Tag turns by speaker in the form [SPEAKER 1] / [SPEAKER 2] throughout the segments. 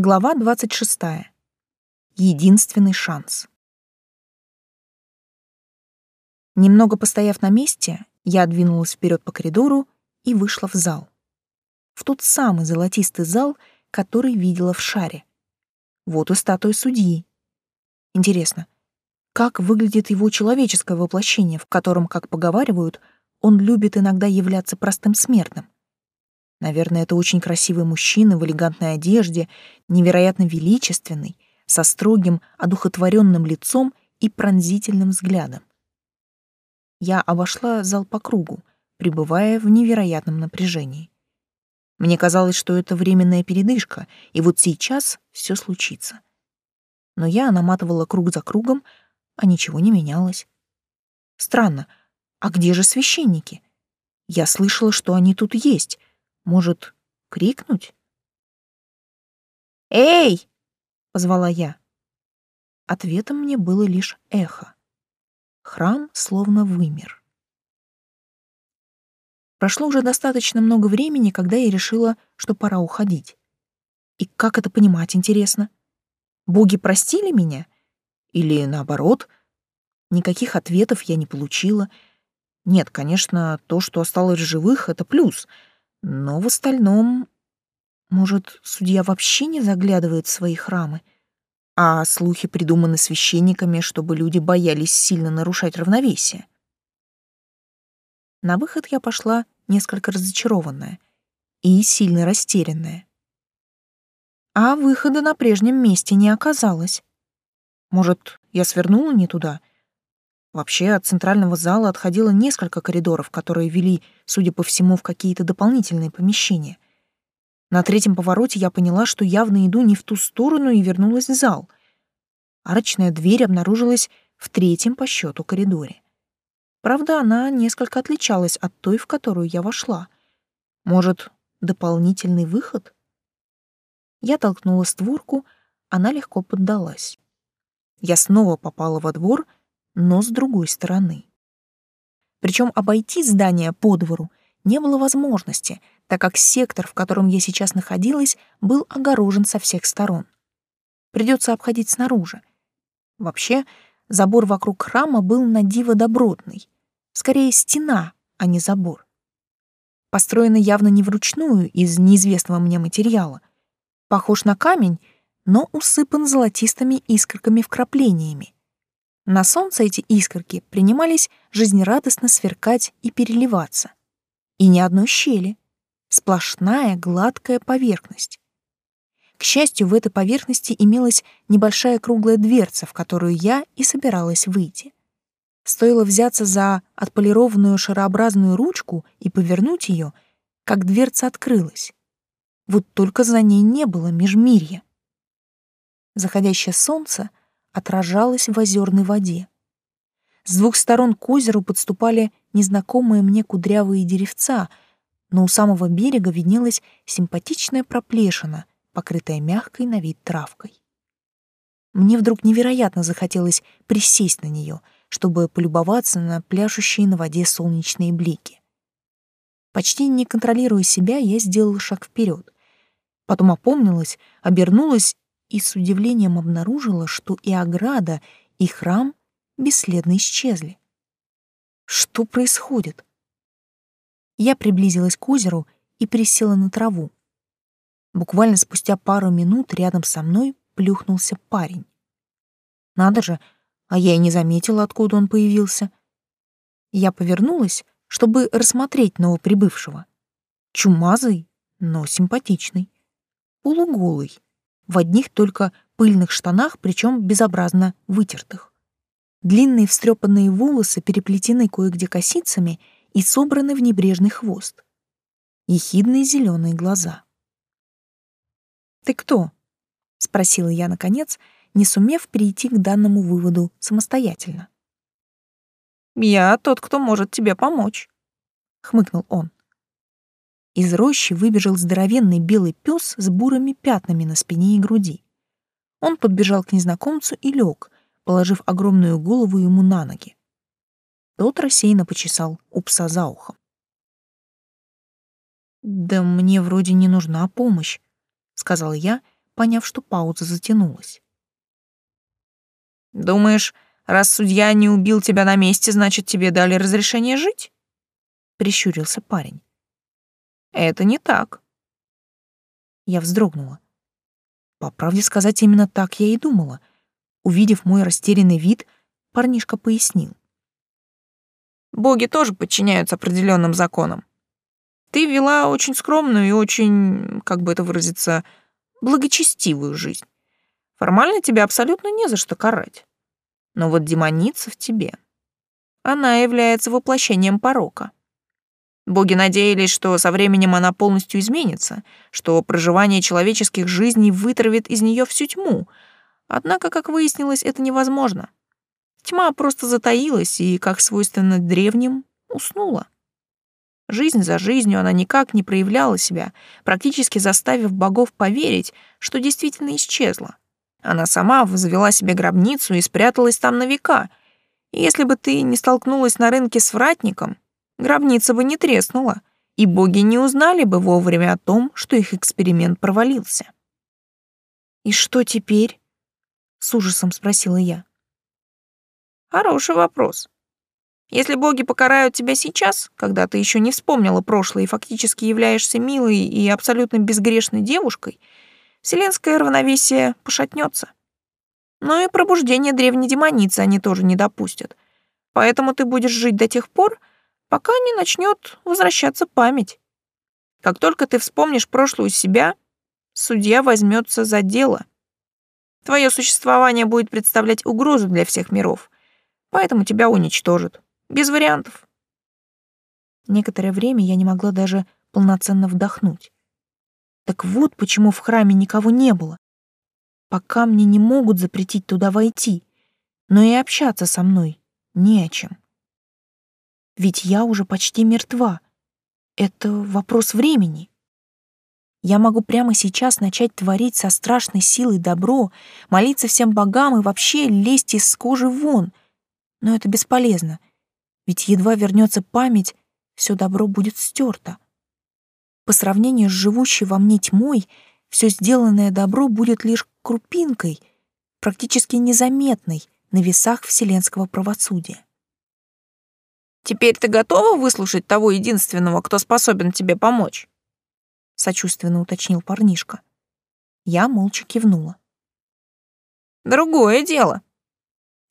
[SPEAKER 1] Глава 26. Единственный шанс. Немного постояв на месте, я двинулась вперед по коридору и вышла в зал. В тот самый золотистый зал, который видела в шаре. Вот и статуя судьи. Интересно, как выглядит его человеческое воплощение, в котором, как поговаривают, он любит иногда являться простым смертным? Наверное, это очень красивый мужчина в элегантной одежде, невероятно величественный, со строгим, одухотворенным лицом и пронзительным взглядом. Я обошла зал по кругу, пребывая в невероятном напряжении. Мне казалось, что это временная передышка, и вот сейчас все случится. Но я наматывала круг за кругом, а ничего не менялось. Странно, а где же священники? Я слышала, что они тут есть, может, крикнуть? «Эй!» — позвала я. Ответом мне было лишь эхо. Храм словно вымер. Прошло уже достаточно много времени, когда я решила, что пора уходить. И как это понимать, интересно? Боги простили меня? Или наоборот? Никаких ответов я не получила. Нет, конечно, то, что осталось живых, — это плюс — но в остальном... Может, судья вообще не заглядывает в свои храмы? А слухи придуманы священниками, чтобы люди боялись сильно нарушать равновесие. На выход я пошла несколько разочарованная и сильно растерянная. А выхода на прежнем месте не оказалось. Может, я свернула не туда Вообще от центрального зала отходило несколько коридоров, которые вели, судя по всему, в какие-то дополнительные помещения. На третьем повороте я поняла, что явно иду не в ту сторону и вернулась в зал. Арочная дверь обнаружилась в третьем по счету коридоре. Правда, она несколько отличалась от той, в которую я вошла. Может, дополнительный выход? Я толкнула створку, она легко поддалась. Я снова попала во двор — но с другой стороны. Причем обойти здание по двору не было возможности, так как сектор, в котором я сейчас находилась, был огорожен со всех сторон. Придется обходить снаружи. Вообще, забор вокруг храма был на диво добротный. Скорее, стена, а не забор. Построенный явно не вручную из неизвестного мне материала. Похож на камень, но усыпан золотистыми искорками-вкраплениями. На солнце эти искорки принимались жизнерадостно сверкать и переливаться. И ни одной щели. Сплошная гладкая поверхность. К счастью, в этой поверхности имелась небольшая круглая дверца, в которую я и собиралась выйти. Стоило взяться за отполированную шарообразную ручку и повернуть ее, как дверца открылась. Вот только за ней не было межмирья. Заходящее солнце отражалась в озерной воде. С двух сторон к озеру подступали незнакомые мне кудрявые деревца, но у самого берега виднелась симпатичная проплешина, покрытая мягкой на вид травкой. Мне вдруг невероятно захотелось присесть на нее, чтобы полюбоваться на пляшущие на воде солнечные блики. Почти не контролируя себя, я сделала шаг вперед. Потом опомнилась, обернулась и с удивлением обнаружила, что и ограда, и храм бесследно исчезли. Что происходит? Я приблизилась к озеру и присела на траву. Буквально спустя пару минут рядом со мной плюхнулся парень. Надо же, а я и не заметила, откуда он появился. Я повернулась, чтобы рассмотреть новоприбывшего. Чумазый, но симпатичный. Полуголый в одних только пыльных штанах, причем безобразно вытертых. Длинные встрепанные волосы переплетены кое-где косицами и собраны в небрежный хвост. Ехидные зеленые глаза. «Ты кто?» — спросила я, наконец, не сумев прийти к данному выводу самостоятельно. «Я тот, кто может тебе помочь», — хмыкнул он. Из рощи выбежал здоровенный белый пес с бурыми пятнами на спине и груди. Он подбежал к незнакомцу и лег, положив огромную голову ему на ноги. Тот рассеянно почесал у пса за ухом. «Да мне вроде не нужна помощь», — сказал я, поняв, что пауза затянулась.
[SPEAKER 2] «Думаешь, раз судья не убил тебя на месте, значит, тебе дали разрешение жить?» — прищурился парень. «Это не так».
[SPEAKER 1] Я вздрогнула. По правде сказать, именно так я и думала. Увидев мой растерянный вид, парнишка пояснил.
[SPEAKER 2] Боги тоже подчиняются определенным законам. Ты вела очень скромную и очень, как бы это выразиться, благочестивую жизнь. Формально тебя абсолютно не за что карать. Но вот демоница в тебе. Она является воплощением порока. Боги надеялись, что со временем она полностью изменится, что проживание человеческих жизней вытравит из нее всю тьму. Однако, как выяснилось, это невозможно. Тьма просто затаилась и, как свойственно древним, уснула. Жизнь за жизнью она никак не проявляла себя, практически заставив богов поверить, что действительно исчезла. Она сама возвела себе гробницу и спряталась там на века. И если бы ты не столкнулась на рынке с вратником, гробница бы не треснула, и боги не узнали бы вовремя о том, что их эксперимент провалился.
[SPEAKER 1] «И что теперь?» — с ужасом спросила я.
[SPEAKER 2] Хороший вопрос. Если боги покарают тебя сейчас, когда ты еще не вспомнила прошлое и фактически являешься милой и абсолютно безгрешной девушкой, вселенское равновесие пошатнется. Но и пробуждение древней демоницы они тоже не допустят. Поэтому ты будешь жить до тех пор, пока не начнет возвращаться память. Как только ты вспомнишь прошлую себя, судья возьмется за дело. Твое существование будет представлять угрозу для всех миров — поэтому тебя уничтожат. Без вариантов.
[SPEAKER 1] Некоторое время я не могла даже полноценно вдохнуть. Так вот почему в храме никого не было. Пока мне не могут запретить туда войти, но и общаться со мной не о чем. Ведь я уже почти мертва. Это вопрос времени. Я могу прямо сейчас начать творить со страшной силой добро, молиться всем богам и вообще лезть из кожи вон — но это бесполезно, ведь едва вернется память, все добро будет стерто. По сравнению с живущей во мне тьмой, все сделанное добро будет лишь крупинкой, практически незаметной на весах вселенского правосудия.
[SPEAKER 2] «Теперь ты готова выслушать того единственного, кто способен тебе помочь?» — сочувственно уточнил парнишка.
[SPEAKER 1] Я молча кивнула.
[SPEAKER 2] «Другое дело.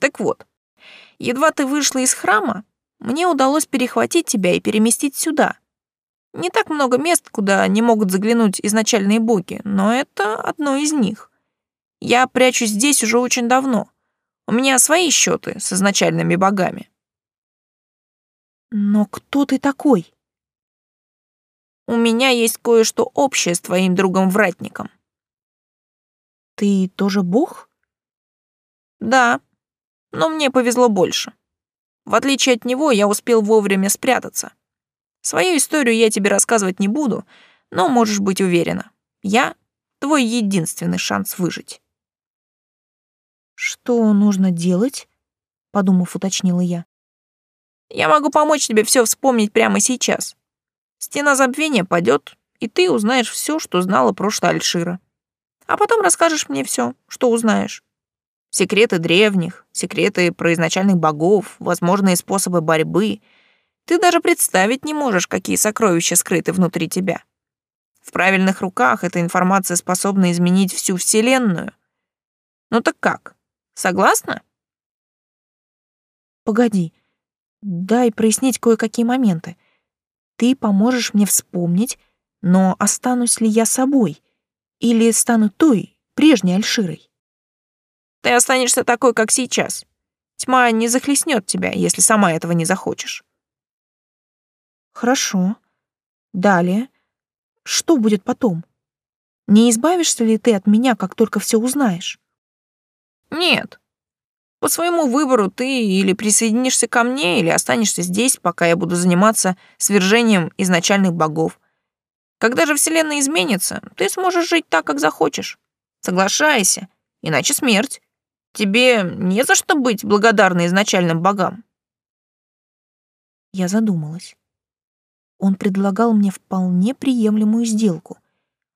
[SPEAKER 2] Так вот, Едва ты вышла из храма, мне удалось перехватить тебя и переместить сюда. Не так много мест, куда не могут заглянуть изначальные боги, но это одно из них. Я прячусь здесь уже очень давно. У меня свои счеты с изначальными богами.
[SPEAKER 1] Но кто ты такой?
[SPEAKER 2] У меня есть кое-что общее с твоим другом-вратником.
[SPEAKER 1] Ты тоже бог?
[SPEAKER 2] Да, но мне повезло больше. В отличие от него, я успел вовремя спрятаться. Свою историю я тебе рассказывать не буду, но можешь быть уверена, я — твой единственный шанс выжить.
[SPEAKER 1] «Что нужно делать?» — подумав, уточнила я.
[SPEAKER 2] «Я могу помочь тебе все вспомнить прямо сейчас. Стена забвения падет, и ты узнаешь все, что знала прошлое Альшира. А потом расскажешь мне все, что узнаешь. Секреты древних, секреты про изначальных богов, возможные способы борьбы. Ты даже представить не можешь, какие сокровища скрыты внутри тебя. В правильных руках эта информация способна изменить всю Вселенную. Ну так как, согласна?
[SPEAKER 1] Погоди, дай прояснить кое-какие моменты. Ты поможешь мне вспомнить, но останусь ли я собой? Или стану той, прежней Альширой?
[SPEAKER 2] Ты останешься такой, как сейчас. Тьма не захлестнет тебя, если сама этого не захочешь.
[SPEAKER 1] Хорошо. Далее. Что будет потом? Не избавишься ли ты от меня, как только все узнаешь?
[SPEAKER 2] Нет. По своему выбору ты или присоединишься ко мне, или останешься здесь, пока я буду заниматься свержением изначальных богов. Когда же Вселенная изменится, ты сможешь жить так, как захочешь. Соглашайся, иначе смерть. Тебе не за что быть благодарной изначальным богам.
[SPEAKER 1] Я задумалась. Он предлагал мне вполне приемлемую сделку.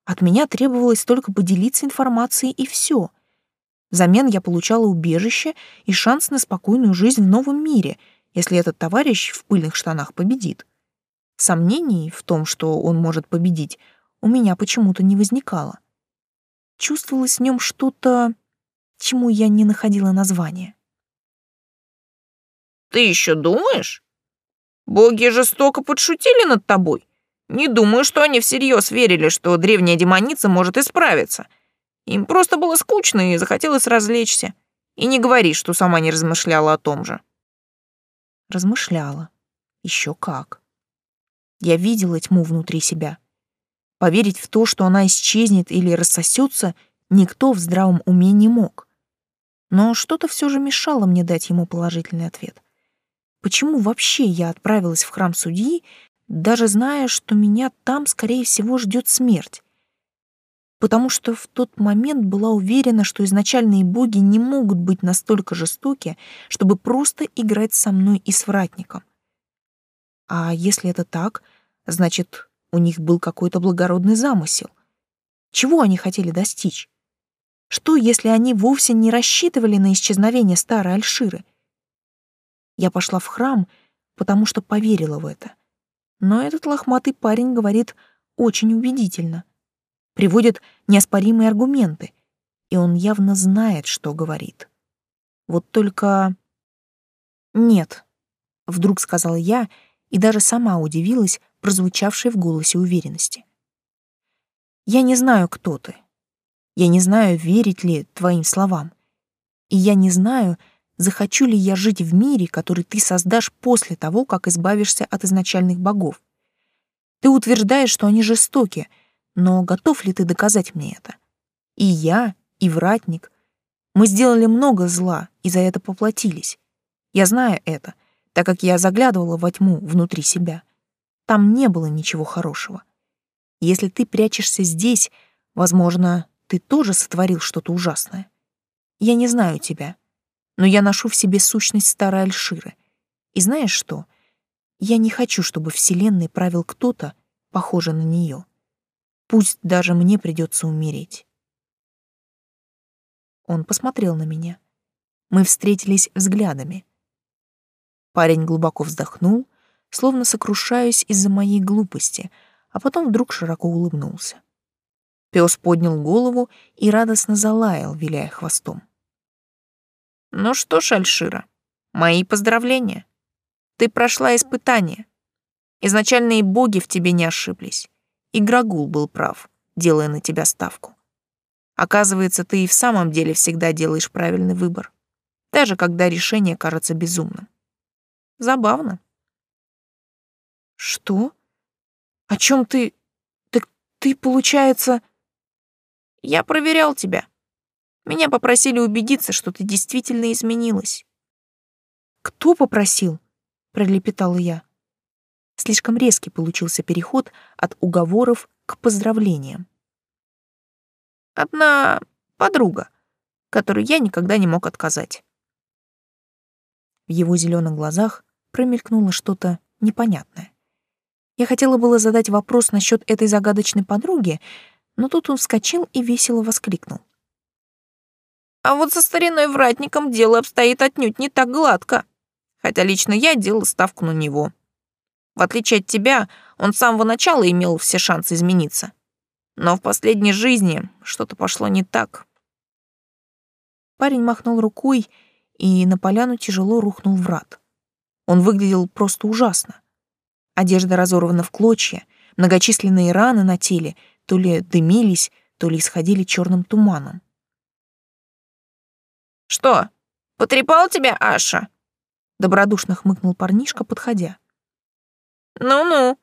[SPEAKER 1] От меня требовалось только поделиться информацией и все. Взамен я получала убежище и шанс на спокойную жизнь в новом мире, если этот товарищ в пыльных штанах победит. Сомнений в том, что он может победить, у меня почему-то не возникало. Чувствовалось в нем что-то, чему я не находила названия.
[SPEAKER 2] «Ты еще думаешь? Боги жестоко подшутили над тобой. Не думаю, что они всерьез верили, что древняя демоница может исправиться. Им просто было скучно и захотелось развлечься. И не говори, что сама не размышляла о том же.
[SPEAKER 1] Размышляла. Еще как. Я видела тьму внутри себя. Поверить в то, что она исчезнет или рассосется, никто в здравом уме не мог. Но что-то все же мешало мне дать ему положительный ответ. Почему вообще я отправилась в храм судьи, даже зная, что меня там, скорее всего, ждет смерть. Потому что в тот момент была уверена, что изначальные боги не могут быть настолько жестоки, чтобы просто играть со мной и с вратником. А если это так, значит, у них был какой-то благородный замысел. Чего они хотели достичь? Что, если они вовсе не рассчитывали на исчезновение старой Альширы? Я пошла в храм, потому что поверила в это но этот лохматый парень говорит очень убедительно. Приводит неоспоримые аргументы, и он явно знает, что говорит. Вот только... «Нет», — вдруг сказала я, и даже сама удивилась прозвучавшей в голосе уверенности. «Я не знаю, кто ты. Я не знаю, верить ли твоим словам. И я не знаю, захочу ли я жить в мире, который ты создашь после того, как избавишься от изначальных богов. Ты утверждаешь, что они жестоки, но готов ли ты доказать мне это? И я, и вратник. Мы сделали много зла и за это поплатились. Я знаю это, так как я заглядывала во тьму внутри себя. Там не было ничего хорошего. Если ты прячешься здесь, возможно, ты тоже сотворил что-то ужасное. Я не знаю тебя, но я ношу в себе сущность старой Альширы. И знаешь что? Я не хочу, чтобы Вселенной правил кто-то, похожий на нее. Пусть даже мне придется умереть. Он посмотрел на меня. Мы встретились взглядами. Парень глубоко вздохнул, словно сокрушаясь из-за моей глупости, а потом вдруг широко улыбнулся. Пес поднял голову и радостно залаял, виляя хвостом. Ну что ж, Альшира, мои поздравления. Ты прошла испытание. Изначальные боги в тебе не ошиблись. И Грагул был прав, делая на тебя ставку. Оказывается, ты и в самом деле всегда делаешь правильный выбор, даже когда решение кажется безумным. Забавно. Что? О чем ты... Так ты, получается... Я проверял тебя. Меня попросили убедиться, что ты действительно изменилась. Кто попросил? пролепетала я. Слишком резкий получился переход от уговоров к поздравлениям. Одна подруга, которой я никогда не мог отказать. В его зеленых глазах промелькнуло что-то непонятное. Я хотела было задать вопрос насчет этой загадочной подруги, но тут он вскочил и весело воскликнул. А вот со стариной вратником дело обстоит отнюдь не так гладко. Хотя лично я делал ставку на него. В отличие от тебя, он с самого начала имел все шансы измениться. Но в последней жизни что-то пошло не так. Парень махнул рукой, и на поляну тяжело рухнул врат. Он выглядел просто ужасно. Одежда разорвана в клочья, многочисленные раны на теле то ли дымились, то ли исходили черным туманом. «Что, потрепал тебя Аша?» Добродушно хмыкнул парнишка, подходя. «Ну-ну».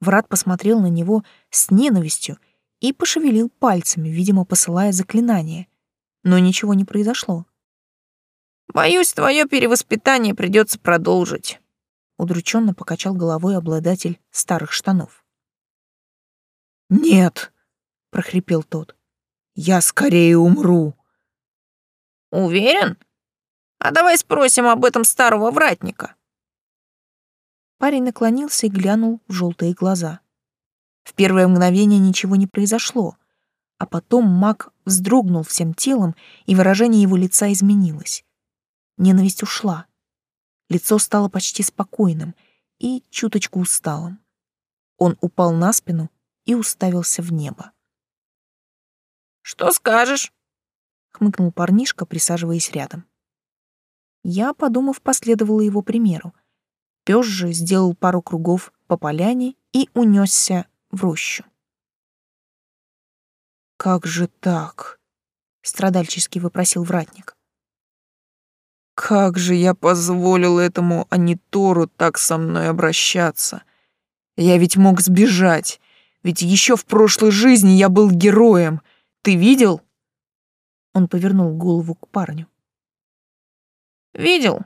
[SPEAKER 1] Врат посмотрел на него с ненавистью и пошевелил пальцами, видимо, посылая заклинание. Но ничего не произошло. «Боюсь, твое перевоспитание придется продолжить», — удрученно покачал головой обладатель старых штанов.
[SPEAKER 3] «Нет», — прохрипел тот, — «я скорее умру».
[SPEAKER 2] Уверен? А давай спросим об этом старого вратника.
[SPEAKER 1] Парень наклонился и глянул в желтые глаза. В первое мгновение ничего не произошло, а потом маг вздрогнул всем телом, и выражение его лица изменилось. Ненависть ушла. Лицо стало почти спокойным и чуточку усталым. Он упал на спину и уставился в небо.
[SPEAKER 2] «Что скажешь?»
[SPEAKER 1] — хмыкнул парнишка, присаживаясь рядом. Я, подумав, последовала его примеру. Пёс же сделал пару кругов по поляне и унесся в рощу.
[SPEAKER 3] «Как же так?» — страдальчески выпросил вратник. «Как же я позволил этому Анитору так со мной обращаться? Я ведь мог сбежать, ведь еще в прошлой жизни я был героем. Ты видел?»
[SPEAKER 1] Он повернул голову к парню.
[SPEAKER 2] «Видел.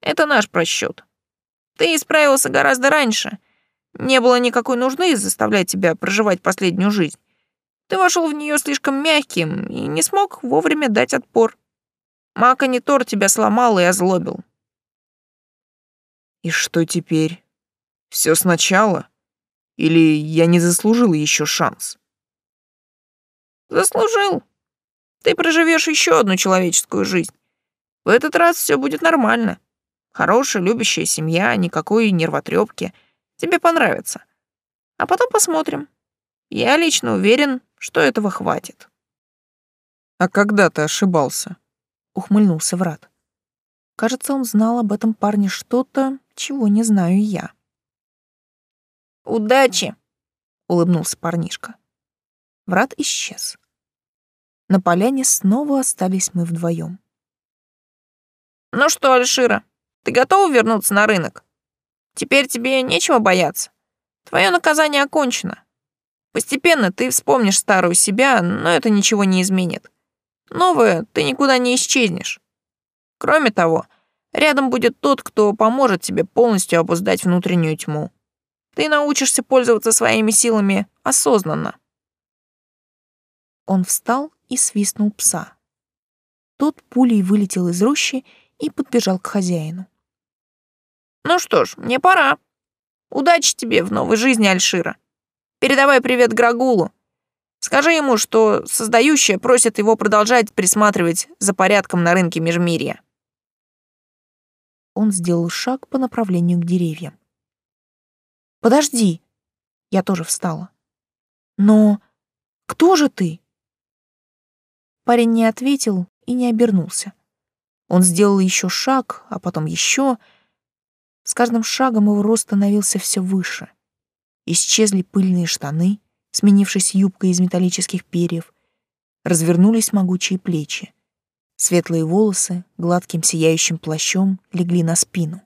[SPEAKER 2] Это наш просчет. Ты исправился гораздо раньше. Не было никакой нужды заставлять тебя проживать последнюю жизнь. Ты вошел в нее слишком мягким и не смог вовремя дать отпор. Маканитор тебя сломал и озлобил.
[SPEAKER 3] И что теперь? Все сначала? Или я не заслужил еще шанс?
[SPEAKER 2] Заслужил. Ты проживешь еще одну человеческую жизнь. В этот раз все будет нормально. Хорошая, любящая семья, никакой нервотрепки. Тебе понравится. А потом посмотрим. Я лично уверен, что этого хватит.
[SPEAKER 3] А когда ты ошибался?
[SPEAKER 1] Ухмыльнулся Врат. Кажется, он знал об этом парне что-то, чего не знаю я.
[SPEAKER 2] «Удачи!» — улыбнулся парнишка.
[SPEAKER 1] Врат исчез. На поляне снова остались мы вдвоем.
[SPEAKER 2] «Ну что, Альшира, ты готова вернуться на рынок? Теперь тебе нечего бояться. Твое наказание окончено. Постепенно ты вспомнишь старую себя, но это ничего не изменит. Новое ты никуда не исчезнешь. Кроме того, рядом будет тот, кто поможет тебе полностью обуздать внутреннюю тьму. Ты научишься пользоваться своими силами осознанно.
[SPEAKER 1] Он встал и свистнул пса. Тот пулей вылетел из рощи и подбежал к хозяину.
[SPEAKER 2] «Ну что ж, мне пора. Удачи тебе в новой жизни, Альшира. Передавай привет Грагулу. Скажи ему, что создающая просит его продолжать присматривать за порядком на рынке Межмирья».
[SPEAKER 1] Он сделал шаг по направлению к деревьям. «Подожди!» Я тоже встала. «Но кто же ты?» Парень не ответил и не обернулся. Он сделал еще шаг, а потом еще. С каждым шагом его рост становился все выше. Исчезли пыльные штаны, сменившись юбкой из металлических перьев. Развернулись могучие плечи. Светлые волосы гладким сияющим плащом легли на спину.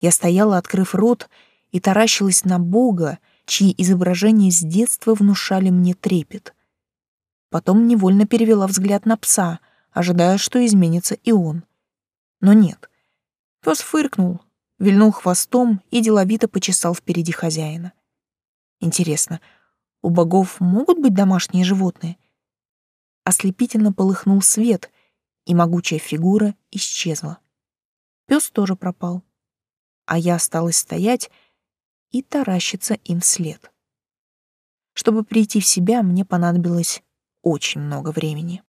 [SPEAKER 1] Я стояла, открыв рот, и таращилась на Бога, чьи изображения с детства внушали мне трепет. Потом невольно перевела взгляд на пса — ожидая, что изменится и он. Но нет. Пес фыркнул, вильнул хвостом и деловито почесал впереди хозяина. Интересно, у богов могут быть домашние животные? Ослепительно полыхнул свет, и могучая фигура исчезла. Пес тоже пропал, а я осталась стоять и таращиться им вслед. Чтобы прийти в себя, мне понадобилось очень много времени.